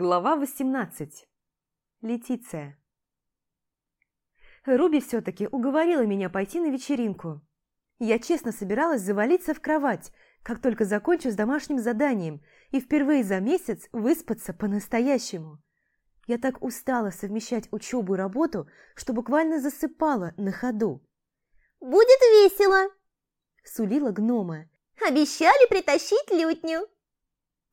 Глава 18. Летиция. Руби все-таки уговорила меня пойти на вечеринку. Я честно собиралась завалиться в кровать, как только закончу с домашним заданием, и впервые за месяц выспаться по-настоящему. Я так устала совмещать учебу и работу, что буквально засыпала на ходу. «Будет весело!» – сулила гнома. «Обещали притащить лютню!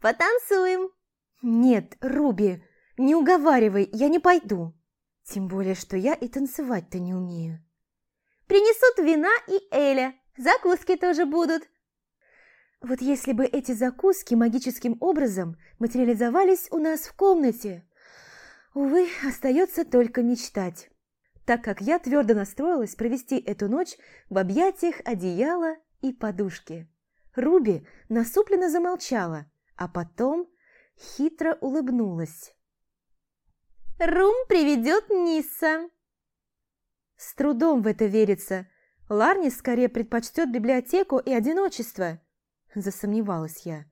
Потанцуем!» «Нет, Руби, не уговаривай, я не пойду. Тем более, что я и танцевать-то не умею». «Принесут вина и Эля, закуски тоже будут». Вот если бы эти закуски магическим образом материализовались у нас в комнате. Увы, остается только мечтать. Так как я твердо настроилась провести эту ночь в объятиях одеяла и подушки. Руби насупленно замолчала, а потом хитро улыбнулась. «Рум приведет Ниса!» С трудом в это верится. Ларни скорее предпочтет библиотеку и одиночество, засомневалась я.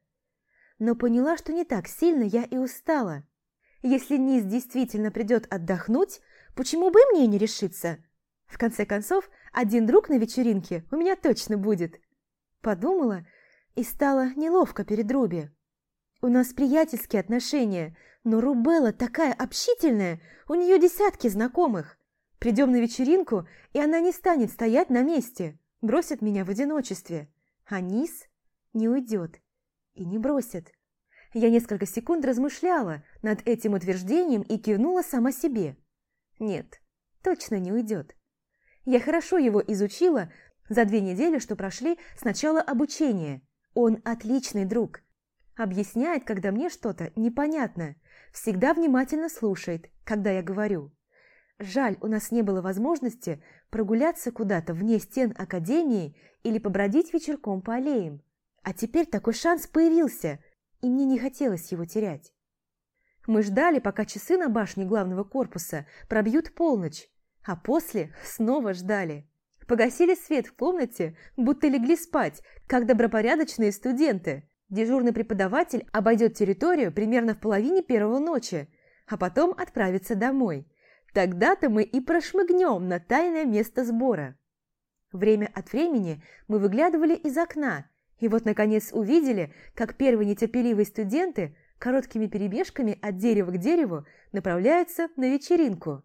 Но поняла, что не так сильно я и устала. Если Низ действительно придет отдохнуть, почему бы мне не решиться? В конце концов, один друг на вечеринке у меня точно будет. Подумала и стало неловко перед Руби. У нас приятельские отношения, но Рубелла такая общительная, у нее десятки знакомых. Придем на вечеринку, и она не станет стоять на месте, бросит меня в одиночестве. А Низ не уйдет и не бросит. Я несколько секунд размышляла над этим утверждением и кивнула сама себе. Нет, точно не уйдет. Я хорошо его изучила за две недели, что прошли с начала обучения. Он отличный друг, Объясняет, когда мне что-то непонятно. Всегда внимательно слушает, когда я говорю. Жаль, у нас не было возможности прогуляться куда-то вне стен академии или побродить вечерком по аллеям. А теперь такой шанс появился, и мне не хотелось его терять. Мы ждали, пока часы на башне главного корпуса пробьют полночь, а после снова ждали. Погасили свет в комнате, будто легли спать, как добропорядочные студенты – Дежурный преподаватель обойдет территорию примерно в половине первого ночи, а потом отправится домой. Тогда-то мы и прошмыгнем на тайное место сбора. Время от времени мы выглядывали из окна, и вот, наконец, увидели, как первые нетерпеливые студенты короткими перебежками от дерева к дереву направляются на вечеринку.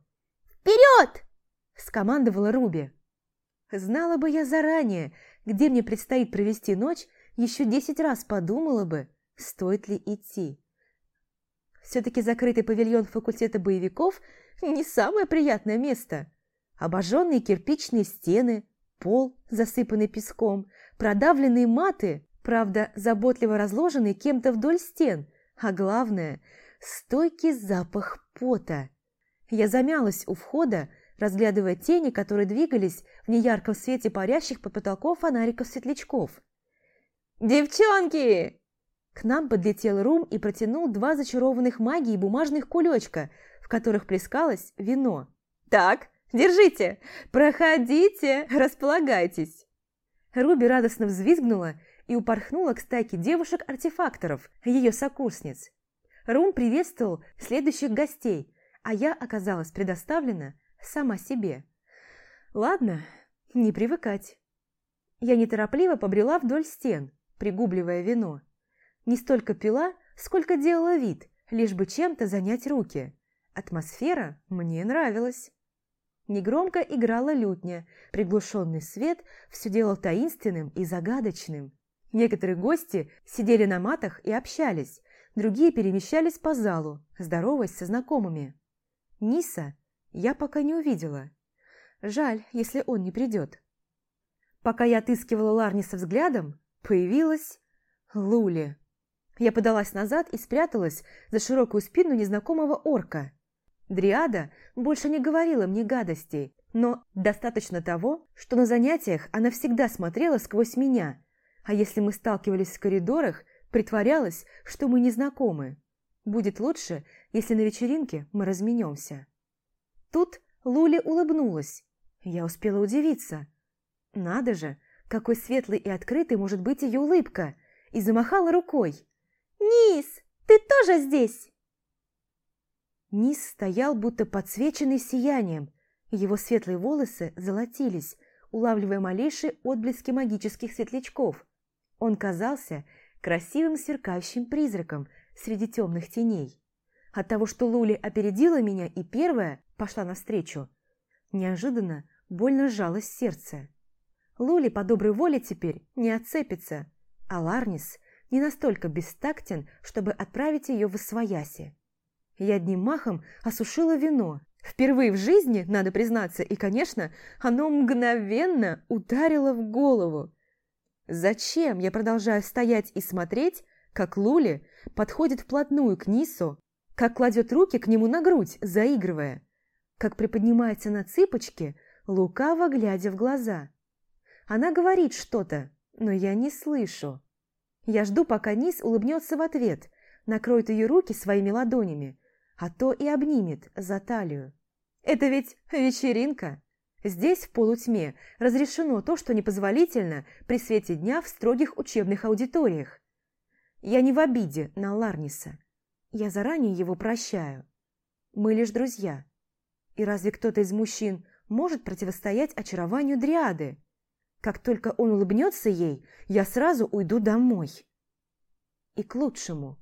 «Вперед!» – скомандовала Руби. Знала бы я заранее, где мне предстоит провести ночь, еще десять раз подумала бы, стоит ли идти. Все-таки закрытый павильон факультета боевиков не самое приятное место. Обожженные кирпичные стены, пол, засыпанный песком, продавленные маты, правда, заботливо разложенные кем-то вдоль стен, а главное – стойкий запах пота. Я замялась у входа, разглядывая тени, которые двигались в неярком свете парящих под потолком фонариков-светлячков. «Девчонки!» К нам подлетел Рум и протянул два зачарованных магией бумажных кулечка, в которых плескалось вино. «Так, держите! Проходите, располагайтесь!» Руби радостно взвизгнула и упорхнула к стайке девушек-артефакторов, ее сокурсниц. Рум приветствовал следующих гостей, а я оказалась предоставлена сама себе. Ладно, не привыкать. Я неторопливо побрела вдоль стен, пригубливая вино. Не столько пила, сколько делала вид, лишь бы чем-то занять руки. Атмосфера мне нравилась. Негромко играла лютня, приглушенный свет все делал таинственным и загадочным. Некоторые гости сидели на матах и общались, другие перемещались по залу, здороваясь со знакомыми. Ниса я пока не увидела. Жаль, если он не придет. Пока я отыскивала Ларниса взглядом, Появилась Лули. Я подалась назад и спряталась за широкую спину незнакомого орка. Дриада больше не говорила мне гадостей, но достаточно того, что на занятиях она всегда смотрела сквозь меня, а если мы сталкивались в коридорах, притворялась, что мы не знакомы. Будет лучше, если на вечеринке мы разменемся. Тут Лули улыбнулась. Я успела удивиться. Надо же, какой светлой и открытой может быть ее улыбка, и замахала рукой. «Низ, ты тоже здесь?» Низ стоял, будто подсвеченный сиянием, его светлые волосы золотились, улавливая малейшие отблески магических светлячков. Он казался красивым сверкающим призраком среди темных теней. От того, что Лули опередила меня и первая пошла навстречу, неожиданно больно сжалось сердце. Лули по доброй воле теперь не отцепится, а Ларнис не настолько бестактен, чтобы отправить ее в Освояси. Я одним махом осушила вино. Впервые в жизни, надо признаться, и, конечно, оно мгновенно ударило в голову. Зачем я продолжаю стоять и смотреть, как Лули подходит вплотную к Нису, как кладет руки к нему на грудь, заигрывая, как приподнимается на цыпочки, лукаво глядя в глаза. Она говорит что-то, но я не слышу. Я жду, пока Низ улыбнется в ответ, накроет ее руки своими ладонями, а то и обнимет за талию. Это ведь вечеринка. Здесь, в полутьме, разрешено то, что непозволительно при свете дня в строгих учебных аудиториях. Я не в обиде на Ларниса. Я заранее его прощаю. Мы лишь друзья. И разве кто-то из мужчин может противостоять очарованию Дриады? Как только он улыбнется ей, я сразу уйду домой. И к лучшему.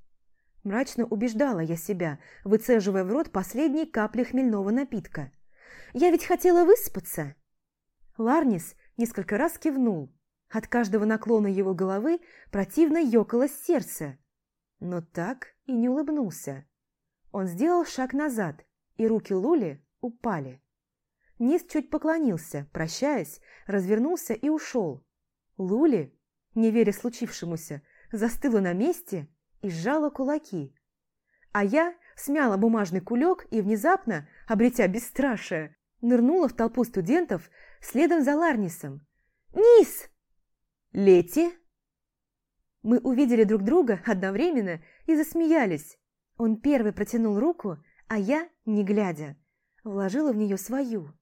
Мрачно убеждала я себя, выцеживая в рот последние капли хмельного напитка. «Я ведь хотела выспаться!» Ларнис несколько раз кивнул. От каждого наклона его головы противно ёкалось сердце. Но так и не улыбнулся. Он сделал шаг назад, и руки Лули упали. Низ чуть поклонился, прощаясь, развернулся и ушел. Лули, не веря случившемуся, застыла на месте и сжала кулаки. А я смяла бумажный кулек и внезапно, обретя бесстрашие, нырнула в толпу студентов следом за Ларнисом. «Низ!» «Лети!» Мы увидели друг друга одновременно и засмеялись. Он первый протянул руку, а я, не глядя, вложила в нее свою.